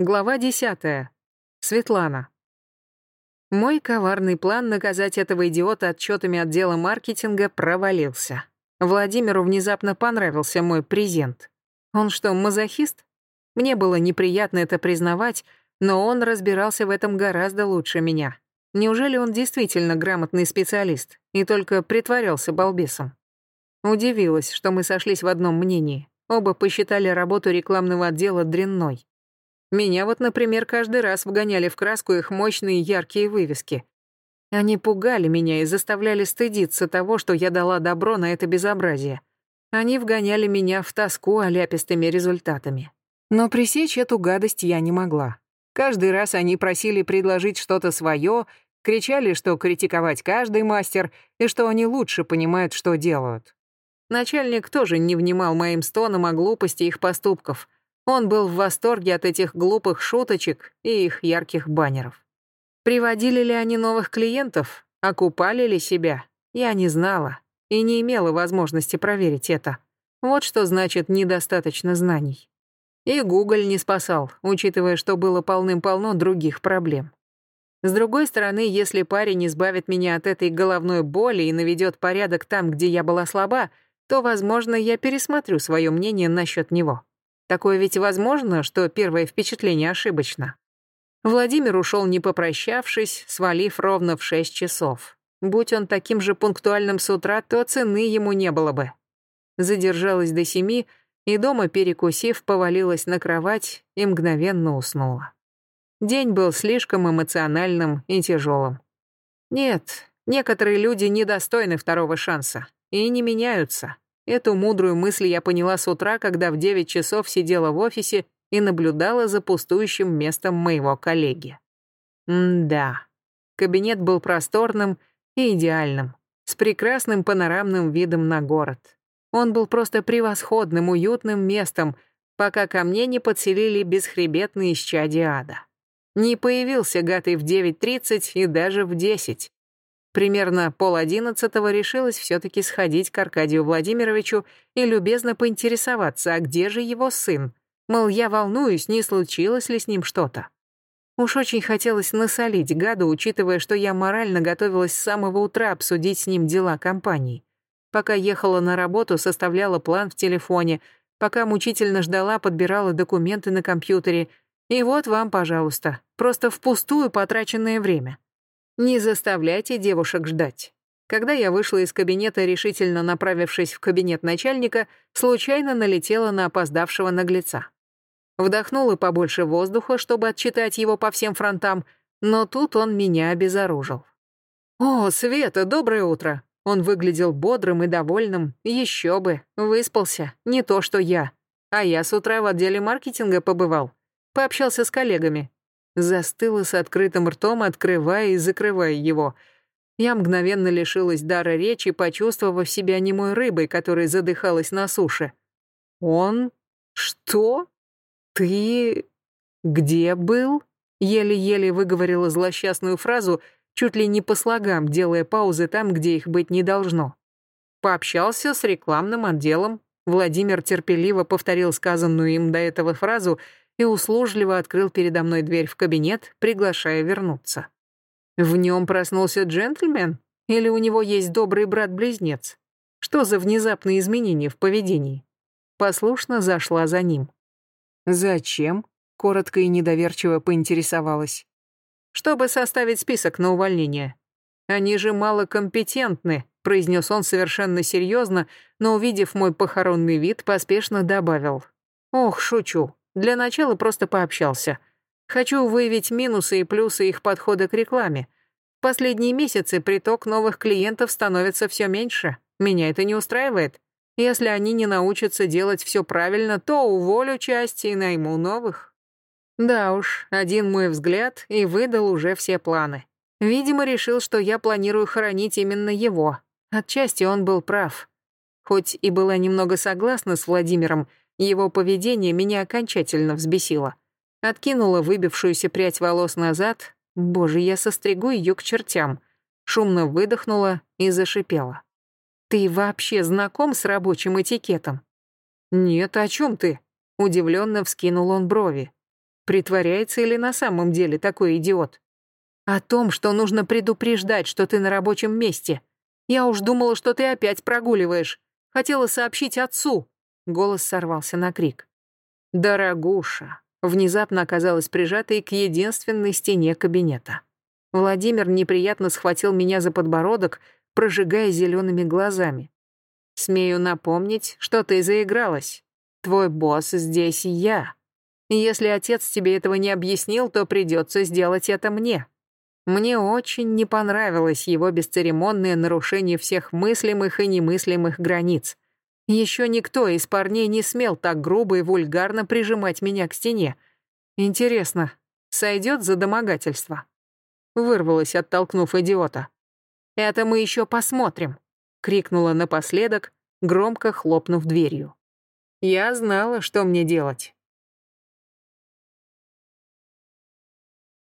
Глава 10. Светлана. Мой коварный план наказать этого идиота отчетами отдела маркетинга провалился. Владимиру внезапно понравился мой презент. Он что, мазохист? Мне было неприятно это признавать, но он разбирался в этом гораздо лучше меня. Неужели он действительно грамотный специалист и только притворялся балбесом? Удивилась, что мы сошлись в одном мнении. Оба посчитали работу рекламного отдела дрянной. Меня вот, например, каждый раз вгоняли в краску их мощные яркие вывески. Они пугали меня и заставляли стыдиться того, что я дала добро на это безобразие. Они вгоняли меня в тоску оляпистыми результатами. Но пресечь эту гадость я не могла. Каждый раз они просили предложить что-то свое, кричали, что критиковать каждый мастер и что они лучше понимают, что делают. Начальник тоже не внимал моим стонам о глупости их поступков. Он был в восторге от этих глупых шуточек и их ярких баннеров. Приводили ли они новых клиентов? Окупали ли себя? Я не знала и не имела возможности проверить это. Вот что значит недостаточно знаний. И Google не спасал, учитывая, что было полным-полно других проблем. С другой стороны, если парень избавит меня от этой головной боли и наведет порядок там, где я была слаба, то, возможно, я пересмотрю свое мнение насчет него. Такое ведь возможно, что первое впечатление ошибочно. Владимир ушел не попрощавшись, свалив ровно в шесть часов. Будь он таким же пунктуальным с утра, то цены ему не было бы. Задержалась до семи и дома, перекусив, повалилась на кровать и мгновенно уснула. День был слишком эмоциональным и тяжелым. Нет, некоторые люди недостойны второго шанса и не меняются. Эту мудрую мысль я поняла с утра, когда в 9 часов сидела в офисе и наблюдала за пустующим местом моего коллеги. М-да. Кабинет был просторным и идеальным, с прекрасным панорамным видом на город. Он был просто превосходным, уютным местом, пока ко мне не подселили бесхребетные исчадия ада. Не появился Гатый в 9.30 и даже в 10. Примерно пол одиннадцатого решилась все-таки сходить к Аркадию Владимировичу и любезно поинтересоваться, а где же его сын? Мол, я волнуюсь, не случилось ли с ним что-то. Уж очень хотелось насолить гаду, учитывая, что я морально готовилась с самого утра обсудить с ним дела компании. Пока ехала на работу, составляла план в телефоне, пока мучительно ждала, подбирала документы на компьютере. И вот вам, пожалуйста, просто впустую потраченное время. Не заставляйте девушек ждать. Когда я вышла из кабинета, решительно направившись в кабинет начальника, случайно налетела на опоздавшего наглеца. Вдохнула побольше воздуха, чтобы отчитать его по всем фронтам, но тут он меня обезоружил. «О, Света, доброе утро!» Он выглядел бодрым и довольным. Еще бы, выспался, не то что я. А я с утра в отделе маркетинга побывал. Пообщался с коллегами, Застыла с открытым ртом, открывая и закрывая его. Я мгновенно лишилась дара речи, почувствовав себя немой рыбой, которая задыхалась на суше. «Он? Что? Ты? Где был?» Еле-еле выговорила злосчастную фразу, чуть ли не по слогам, делая паузы там, где их быть не должно. Пообщался с рекламным отделом. Владимир терпеливо повторил сказанную им до этого фразу — и услужливо открыл передо мной дверь в кабинет, приглашая вернуться. В нем проснулся джентльмен? Или у него есть добрый брат-близнец? Что за внезапные изменения в поведении? Послушно зашла за ним. «Зачем?» — коротко и недоверчиво поинтересовалась. «Чтобы составить список на увольнение. Они же малокомпетентны», — произнес он совершенно серьезно, но, увидев мой похоронный вид, поспешно добавил. «Ох, шучу. Для начала просто пообщался. Хочу выявить минусы и плюсы их подхода к рекламе. Последние месяцы приток новых клиентов становится все меньше. Меня это не устраивает. Если они не научатся делать все правильно, то уволю часть и найму новых. Да уж, один мой взгляд и выдал уже все планы. Видимо, решил, что я планирую хоронить именно его. Отчасти он был прав. Хоть и была немного согласна с Владимиром, его поведение меня окончательно взбесило. Откинула выбившуюся прядь волос назад. Боже, я состригу ее к чертям. Шумно выдохнула и зашипела. «Ты вообще знаком с рабочим этикетом?» «Нет, о чем ты?» Удивленно вскинул он брови. Притворяется или на самом деле такой идиот? О том, что нужно предупреждать, что ты на рабочем месте. Я уж думала, что ты опять прогуливаешь. Хотела сообщить отцу. Голос сорвался на крик. Дорогуша. Внезапно оказалась прижатой к единственной стене кабинета. Владимир неприятно схватил меня за подбородок, прожигая зелеными глазами. «Смею напомнить, что ты заигралась. Твой босс здесь я. Если отец тебе этого не объяснил, то придется сделать это мне». Мне очень не понравилось его бесцеремонное нарушение всех мыслимых и немыслимых границ. Еще никто из парней не смел так грубо и вульгарно прижимать меня к стене. Интересно, сойдет за домогательство? Вырвалась, оттолкнув идиота. «Это мы еще посмотрим», — крикнула напоследок, громко хлопнув дверью. Я знала, что мне делать.